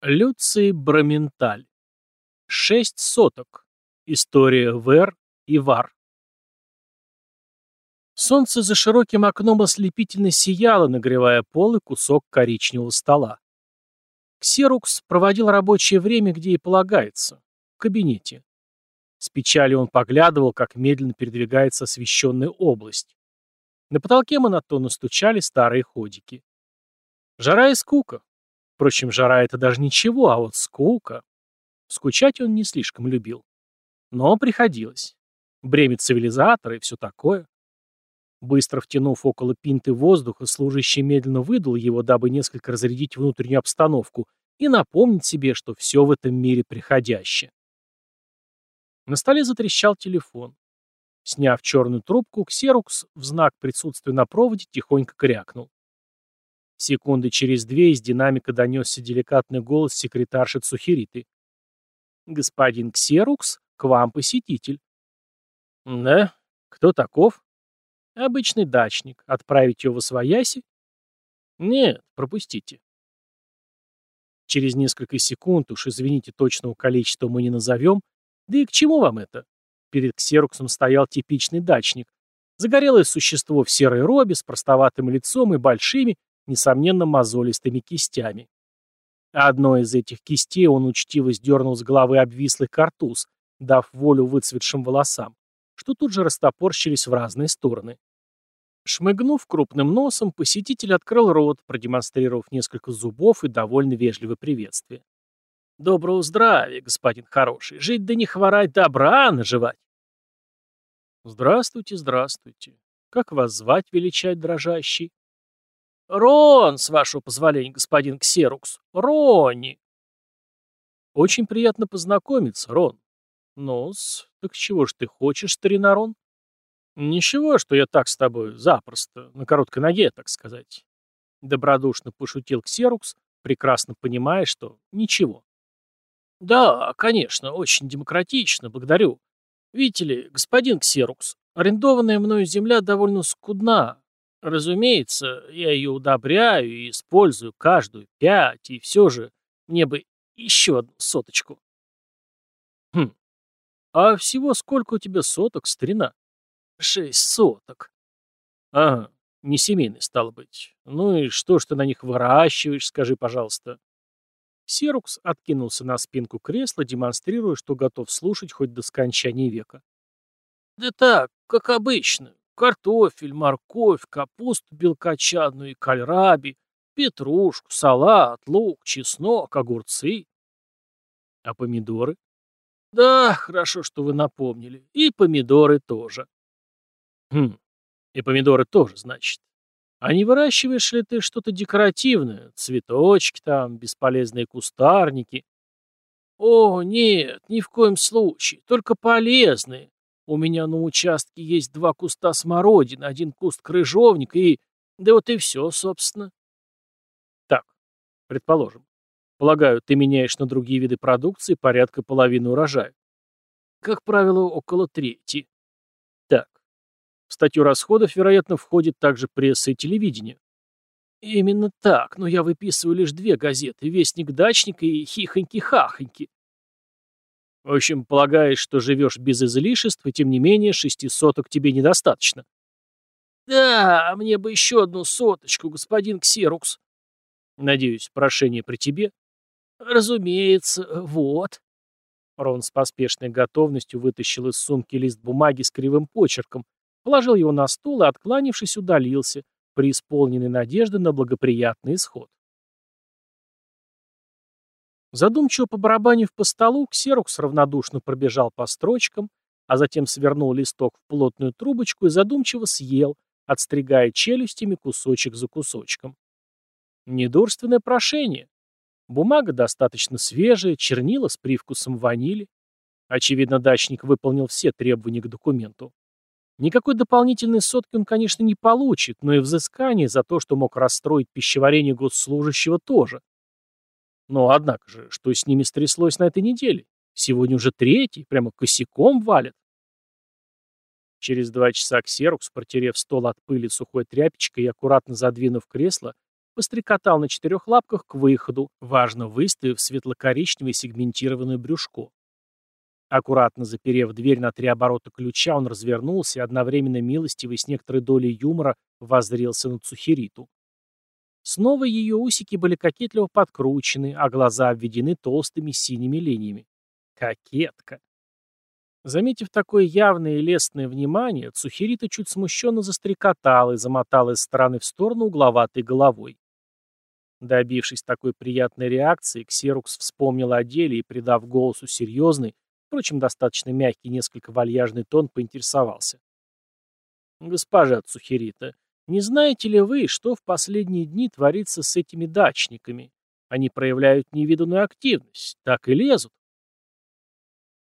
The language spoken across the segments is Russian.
Люций Браменталь. Шесть соток. История Вер и Вар. Солнце за широким окном ослепительно сияло, нагревая пол и кусок коричневого стола. Ксерукс проводил рабочее время, где и полагается, в кабинете. С печалью он поглядывал, как медленно передвигается освещенная область. На потолке монотонно стучали старые ходики. Жара и скука. Впрочем, жара — это даже ничего, а вот скука... Скучать он не слишком любил. Но приходилось. Бремя цивилизатора и все такое. Быстро втянув около пинты воздуха, служащий медленно выдал его, дабы несколько разрядить внутреннюю обстановку и напомнить себе, что все в этом мире приходящее. На столе затрещал телефон. Сняв черную трубку, Ксерукс в знак присутствия на проводе тихонько крякнул. Секунды через две из динамика донесся деликатный голос секретарши Цухериты. «Господин Ксерукс, к вам посетитель». «Да? Кто таков?» «Обычный дачник. Отправить его в Освояси?» «Нет, пропустите». Через несколько секунд, уж извините, точного количества мы не назовем, да и к чему вам это? Перед Ксеруксом стоял типичный дачник. Загорелое существо в серой робе с простоватым лицом и большими, несомненно, мозолистыми кистями. одной из этих кистей он учтиво сдернул с головы обвислый картуз, дав волю выцветшим волосам, что тут же растопорщились в разные стороны. Шмыгнув крупным носом, посетитель открыл рот, продемонстрировав несколько зубов и довольно вежливое приветствие. «Доброго здравия, господин хороший! Жить да не хворать, добра наживать!» «Здравствуйте, здравствуйте! Как вас звать, величать дрожащий?» «Рон, с вашего позволения, господин Ксерукс! Ронни!» «Очень приятно познакомиться, Рон. Ну-с, так чего ж ты хочешь, старина Рон?» «Ничего, что я так с тобой, запросто, на короткой ноге, так сказать». Добродушно пошутил Ксерукс, прекрасно понимая, что ничего. «Да, конечно, очень демократично, благодарю. Видите ли, господин Ксерукс, арендованная мною земля довольно скудна, Разумеется, я ее удобряю и использую каждую пять, и все же мне бы еще одну соточку. Хм, а всего сколько у тебя соток, старина? Шесть соток. Ага, не семейный, стало быть. Ну и что ж ты на них выращиваешь, скажи, пожалуйста. Серукс откинулся на спинку кресла, демонстрируя, что готов слушать хоть до скончания века. «Да так, как обычно. Картофель, морковь, капусту белкочанную и кальраби, петрушку, салат, лук, чеснок, огурцы. А помидоры? Да, хорошо, что вы напомнили. И помидоры тоже. Хм, и помидоры тоже, значит. А не выращиваешь ли ты что-то декоративное? Цветочки там, бесполезные кустарники? О, нет, ни в коем случае, только полезные. У меня на участке есть два куста смородины, один куст крыжовника и... Да вот и все, собственно. Так, предположим. Полагаю, ты меняешь на другие виды продукции порядка половины урожая. Как правило, около трети. Так. В статью расходов, вероятно, входит также пресса и телевидение. Именно так, но я выписываю лишь две газеты «Вестник дачника» и «Хихоньки-хахоньки». В общем, полагаешь, что живешь без излишеств, и тем не менее шести соток тебе недостаточно. Да, мне бы еще одну соточку, господин Ксерукс. Надеюсь, прошение при тебе? Разумеется, вот. Рон с поспешной готовностью вытащил из сумки лист бумаги с кривым почерком, положил его на стол и, откланившись, удалился, преисполненный надежды на благоприятный исход. Задумчиво побарабанив по столу, Ксерокс равнодушно пробежал по строчкам, а затем свернул листок в плотную трубочку и задумчиво съел, отстригая челюстями кусочек за кусочком. Недурственное прошение. Бумага достаточно свежая, чернила с привкусом ванили. Очевидно, дачник выполнил все требования к документу. Никакой дополнительной сотки он, конечно, не получит, но и взыскание за то, что мог расстроить пищеварение госслужащего, тоже. Но, однако же, что с ними стряслось на этой неделе? Сегодня уже третий, прямо косяком валят. Через два часа Ксерокс, протерев стол от пыли сухой тряпочкой и аккуратно задвинув кресло, пострекотал на четырех лапках к выходу, важно выставив светло-коричневое сегментированное брюшко. Аккуратно заперев дверь на три оборота ключа, он развернулся и одновременно милостивый с некоторой долей юмора воззрелся на Цухериту. Снова ее усики были кокетливо подкручены, а глаза обведены толстыми синими линиями. Кокетка. Заметив такое явное и лестное внимание, Цухерита чуть смущенно застрекотала и замотала из стороны в сторону угловатой головой. Добившись такой приятной реакции, Ксерукс вспомнил о деле и, придав голосу серьезный, впрочем, достаточно мягкий, несколько вальяжный тон, поинтересовался. «Госпожа Цухерита, не знаете ли вы, что в последние дни творится с этими дачниками? Они проявляют невиданную активность, так и лезут.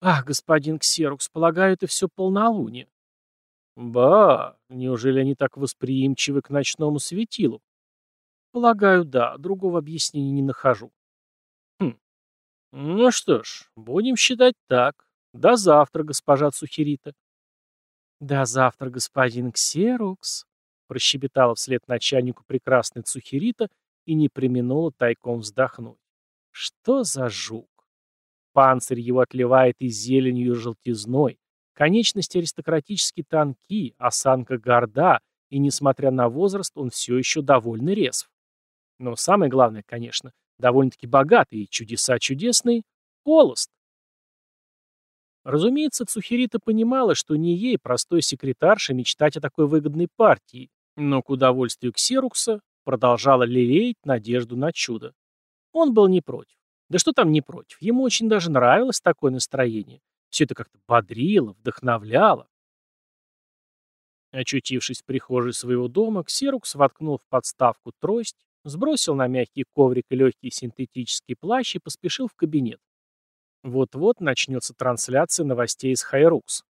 Ах, господин Ксерукс, полагаю, это все полнолуние. Ба, неужели они так восприимчивы к ночному светилу? Полагаю, да, другого объяснения не нахожу. Хм. Ну что ж, будем считать так. До завтра, госпожа Цухерита. До завтра, господин Ксерукс, прощебетала вслед начальнику прекрасной Цухерита и не применула тайком вздохнуть. Что за жук? Панцирь его отливает и зеленью, и желтизной. Конечности аристократически тонки, осанка горда, и, несмотря на возраст, он все еще довольно резв. Но самое главное, конечно, довольно-таки богатый и чудеса чудесный – холост. Разумеется, Цухерита понимала, что не ей, простой секретарше, мечтать о такой выгодной партии, но к удовольствию Ксерукса продолжала лелеять надежду на чудо. Он был не против. Да что там не против, ему очень даже нравилось такое настроение. Все это как-то бодрило, вдохновляло. Очутившись в прихожей своего дома, Ксерукс воткнул в подставку трость, сбросил на мягкий коврик легкий синтетический плащ и поспешил в кабинет. Вот-вот начнется трансляция новостей из Хайрукс.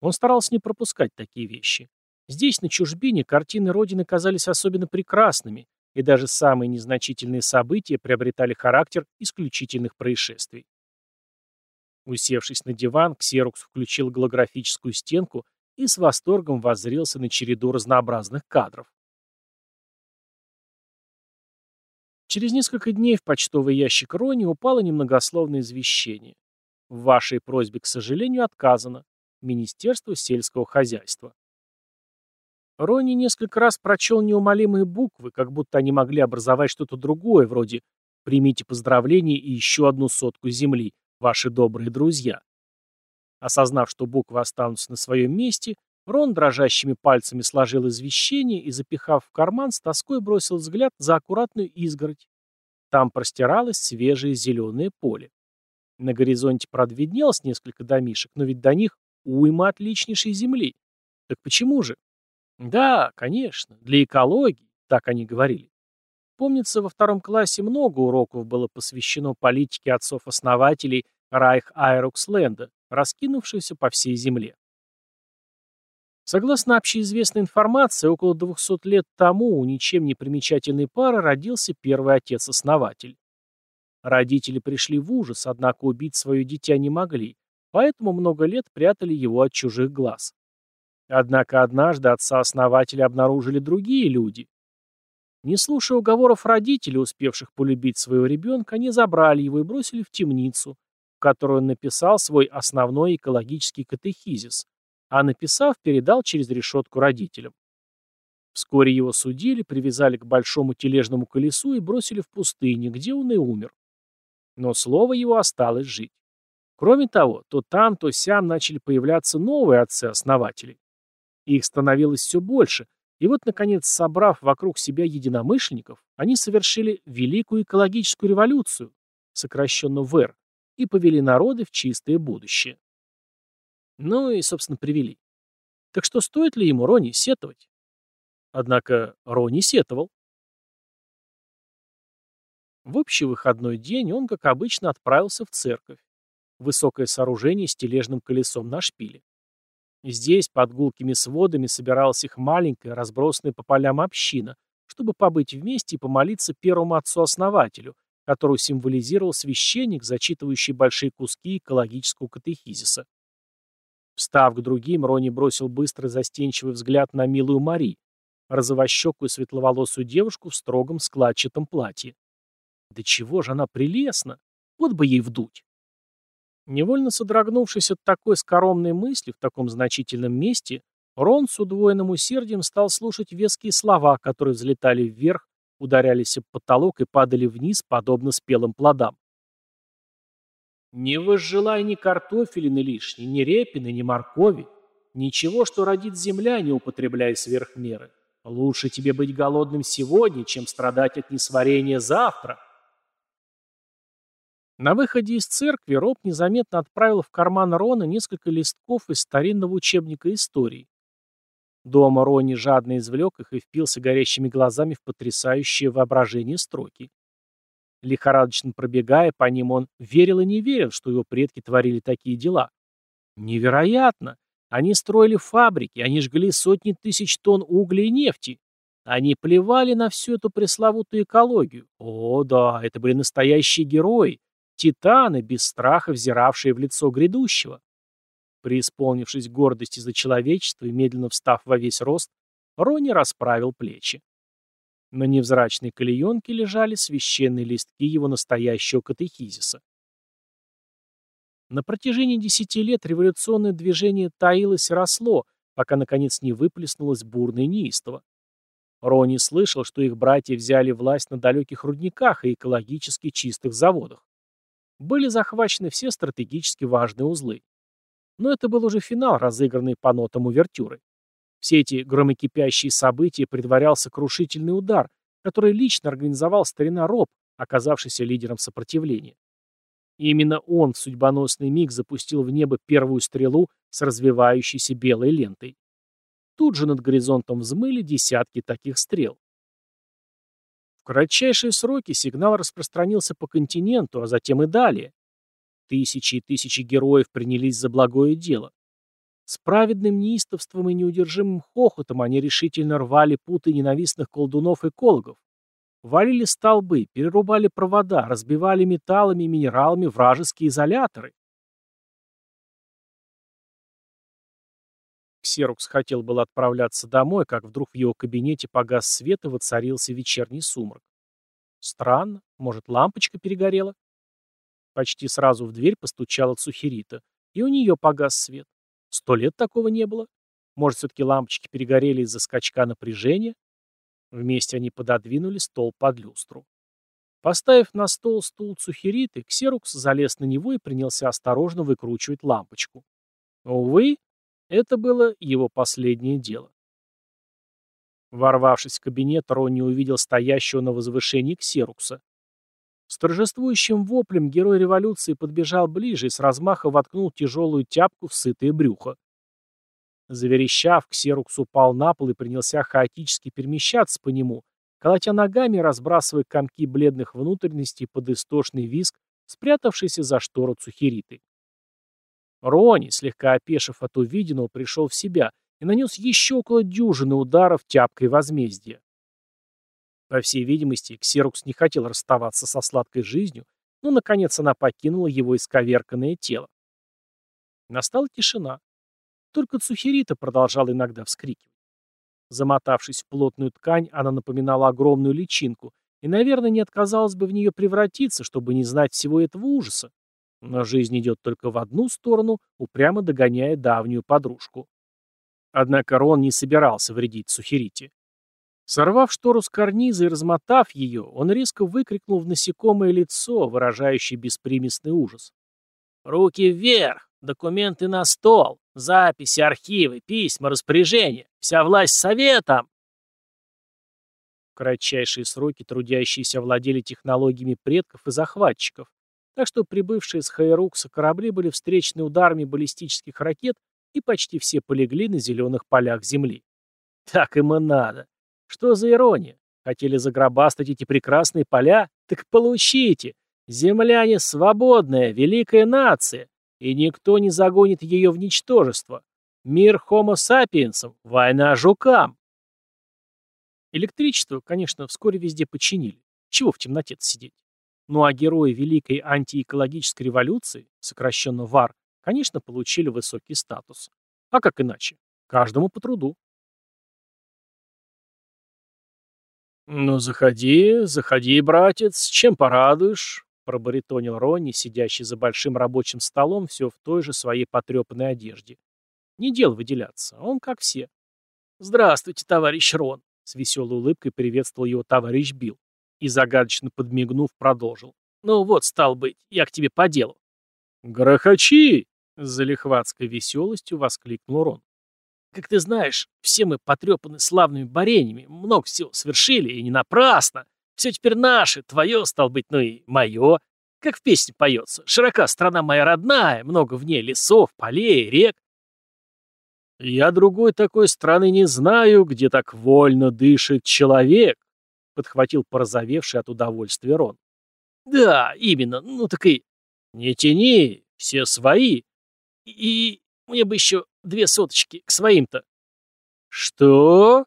Он старался не пропускать такие вещи. Здесь, на чужбине, картины Родины казались особенно прекрасными, и даже самые незначительные события приобретали характер исключительных происшествий. Усевшись на диван, Ксерокс включил голографическую стенку и с восторгом воззрелся на череду разнообразных кадров. Через несколько дней в почтовый ящик Рони упало немногословное извещение. В вашей просьбе, к сожалению, отказано. Министерство сельского хозяйства. Ронни несколько раз прочел неумолимые буквы, как будто они могли образовать что-то другое, вроде «Примите поздравления и еще одну сотку земли, ваши добрые друзья». Осознав, что буквы останутся на своем месте, Рон дрожащими пальцами сложил извещение и, запихав в карман, с тоской бросил взгляд за аккуратную изгородь. Там простиралось свежее зеленое поле. На горизонте, правда, виднелось несколько домишек, но ведь до них уйма отличнейшей земли. Так почему же? Да, конечно, для экологии, так они говорили. Помнится, во втором классе много уроков было посвящено политике отцов-основателей Райх Айроксленда, раскинувшейся по всей земле. Согласно общеизвестной информации, около 200 лет тому у ничем не примечательной пары родился первый отец-основатель. Родители пришли в ужас, однако убить свое дитя не могли, поэтому много лет прятали его от чужих глаз. Однако однажды отца-основателя обнаружили другие люди. Не слушая уговоров родителей, успевших полюбить своего ребенка, они забрали его и бросили в темницу, в которую он написал свой основной экологический катехизис, а написав, передал через решетку родителям. Вскоре его судили, привязали к большому тележному колесу и бросили в пустыню, где он и умер. Но слово его осталось жить. Кроме того, то там, то сям начали появляться новые отцы-основатели. Их становилось все больше, и вот, наконец, собрав вокруг себя единомышленников, они совершили Великую экологическую революцию, сокращенно ВЭР, и повели народы в чистое будущее. Ну и, собственно, привели. Так что стоит ли ему Рони сетовать? Однако Рони сетовал. В общий выходной день он, как обычно, отправился в церковь. Высокое сооружение с тележным колесом на шпиле. Здесь, под гулкими сводами, собиралась их маленькая, разбросанная по полям община, чтобы побыть вместе и помолиться первому отцу-основателю, которого символизировал священник, зачитывающий большие куски экологического катехизиса. Встав к другим, Рони бросил быстрый застенчивый взгляд на милую Мари, розовощекую светловолосую девушку в строгом складчатом платье. Да чего же она прелестна! Вот бы ей вдуть! Невольно содрогнувшись от такой скоромной мысли в таком значительном месте, Рон с удвоенным усердием стал слушать веские слова, которые взлетали вверх, ударялись об потолок и падали вниз, подобно спелым плодам. «Не возжелай ни картофелины лишней, ни репины, ни моркови. Ничего, что родит земля, не употребляй сверх меры. Лучше тебе быть голодным сегодня, чем страдать от несварения завтра». На выходе из церкви Роб незаметно отправил в карман Рона несколько листков из старинного учебника истории. Дома Рони жадно извлек их и впился горящими глазами в потрясающее воображение строки. Лихорадочно пробегая по ним, он верил и не верил, что его предки творили такие дела. Невероятно! Они строили фабрики, они жгли сотни тысяч тонн угля и нефти. Они плевали на всю эту пресловутую экологию. О, да, это были настоящие герои, Титаны, без страха взиравшие в лицо грядущего. Преисполнившись гордости за человечество и медленно встав во весь рост, Рони расправил плечи. На невзрачной клеенке лежали священные листки его настоящего катехизиса. На протяжении десяти лет революционное движение таилось и росло, пока, наконец, не выплеснулось бурное неистово. Рони слышал, что их братья взяли власть на далеких рудниках и экологически чистых заводах были захвачены все стратегически важные узлы. Но это был уже финал, разыгранный по нотам увертюры. Все эти громокипящие события предварял сокрушительный удар, который лично организовал старина Роб, оказавшийся лидером сопротивления. И именно он в судьбоносный миг запустил в небо первую стрелу с развивающейся белой лентой. Тут же над горизонтом взмыли десятки таких стрел кратчайшие сроки сигнал распространился по континенту, а затем и далее. Тысячи и тысячи героев принялись за благое дело. С праведным неистовством и неудержимым хохотом они решительно рвали путы ненавистных колдунов-экологов. Валили столбы, перерубали провода, разбивали металлами и минералами вражеские изоляторы. Ксерокс хотел было отправляться домой, как вдруг в его кабинете погас свет и воцарился вечерний сумрак. Странно, может, лампочка перегорела? Почти сразу в дверь постучала Цухерита, и у нее погас свет. Сто лет такого не было. Может, все-таки лампочки перегорели из-за скачка напряжения? Вместе они пододвинули стол под люстру. Поставив на стол стул Цухериты, Ксерукс залез на него и принялся осторожно выкручивать лампочку. Увы, это было его последнее дело. Ворвавшись в кабинет, Ронни увидел стоящего на возвышении Ксерукса. С торжествующим воплем герой революции подбежал ближе и с размаха воткнул тяжелую тяпку в сытое брюхо. Заверещав, Ксерукс упал на пол и принялся хаотически перемещаться по нему, колотя ногами разбрасывая комки бледных внутренностей под истошный виск, спрятавшийся за штору Цухериты. Рони, слегка опешив от увиденного, пришел в себя и нанес еще около дюжины ударов тяпкой возмездия. По всей видимости, Ксерукс не хотел расставаться со сладкой жизнью, но, наконец, она покинула его исковерканное тело. Настала тишина. Только Цухерита продолжала иногда вскрикивать. Замотавшись в плотную ткань, она напоминала огромную личинку, и, наверное, не отказалась бы в нее превратиться, чтобы не знать всего этого ужаса. Но жизнь идет только в одну сторону, упрямо догоняя давнюю подружку. Однако Рон не собирался вредить Сухерите. Сорвав штору с карниза и размотав ее, он резко выкрикнул в насекомое лицо, выражающее беспримесный ужас. «Руки вверх! Документы на стол! Записи, архивы, письма, распоряжения! Вся власть советом!» В кратчайшие сроки трудящиеся владели технологиями предков и захватчиков, так что прибывшие с Хайрукса корабли были встречены ударами баллистических ракет, и почти все полегли на зеленых полях земли. Так им и надо. Что за ирония? Хотели загробастать эти прекрасные поля? Так получите! Земляне — свободная, великая нация, и никто не загонит ее в ничтожество. Мир хомо сапиенсам, война жукам. Электричество, конечно, вскоре везде починили. Чего в темноте сидеть? Ну а герои Великой антиэкологической революции, сокращенно ВАР, конечно, получили высокий статус. А как иначе? Каждому по труду. «Ну, заходи, заходи, братец, чем порадуешь?» — пробаритонил Ронни, сидящий за большим рабочим столом, все в той же своей потрепанной одежде. Не дел выделяться, он как все. «Здравствуйте, товарищ Рон!» — с веселой улыбкой приветствовал его товарищ Билл и, загадочно подмигнув, продолжил. «Ну вот, стал быть, я к тебе по делу». «Грохочи!» — с залихватской веселостью воскликнул Рон. «Как ты знаешь, все мы потрепаны славными борениями, много всего совершили, и не напрасно. Все теперь наше, твое, стал быть, ну и мое. Как в песне поется. Широка страна моя родная, много в ней лесов, полей, рек. «Я другой такой страны не знаю, где так вольно дышит человек», — подхватил порозовевший от удовольствия Рон. «Да, именно, ну так и...» «Не тяни, все свои. И мне бы еще две соточки к своим-то». «Что?»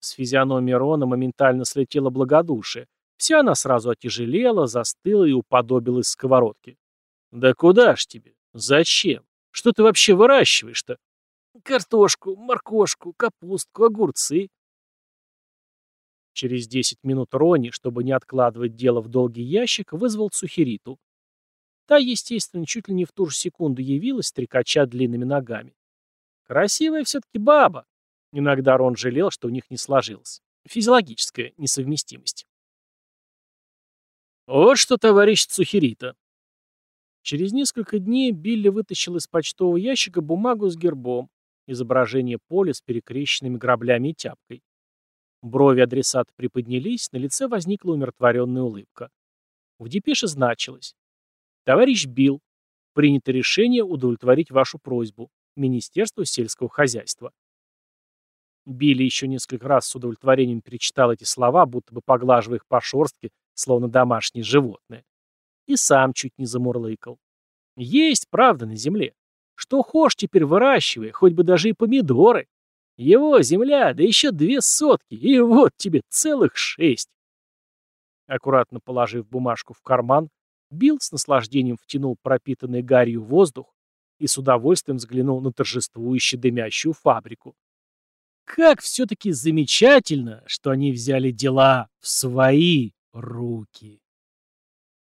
С физиономии Рона моментально слетело благодушие. Вся она сразу отяжелела, застыла и уподобилась сковородке. «Да куда ж тебе? Зачем? Что ты вообще выращиваешь-то?» Картошку, моркошку, капустку, огурцы. Через десять минут Рони, чтобы не откладывать дело в долгий ящик, вызвал Цухериту. Та, естественно, чуть ли не в ту же секунду явилась, трекача длинными ногами. Красивая все-таки баба. Иногда Рон жалел, что у них не сложилось. Физиологическая несовместимость. Вот что, товарищ Цухерита. Через несколько дней Билли вытащил из почтового ящика бумагу с гербом, изображение поля с перекрещенными граблями и тяпкой. Брови адресата приподнялись, на лице возникла умиротворенная улыбка. В депеше значилось. «Товарищ Билл, принято решение удовлетворить вашу просьбу. Министерство сельского хозяйства». Билли еще несколько раз с удовлетворением перечитал эти слова, будто бы поглаживая их по шорстке, словно домашнее животное. И сам чуть не замурлыкал. Есть правда на земле. Что хошь теперь выращивай, хоть бы даже и помидоры. Его земля, да еще две сотки, и вот тебе целых шесть. Аккуратно положив бумажку в карман, Билл с наслаждением втянул пропитанный гарью воздух и с удовольствием взглянул на торжествующую дымящую фабрику. Как все-таки замечательно, что они взяли дела в свои руки.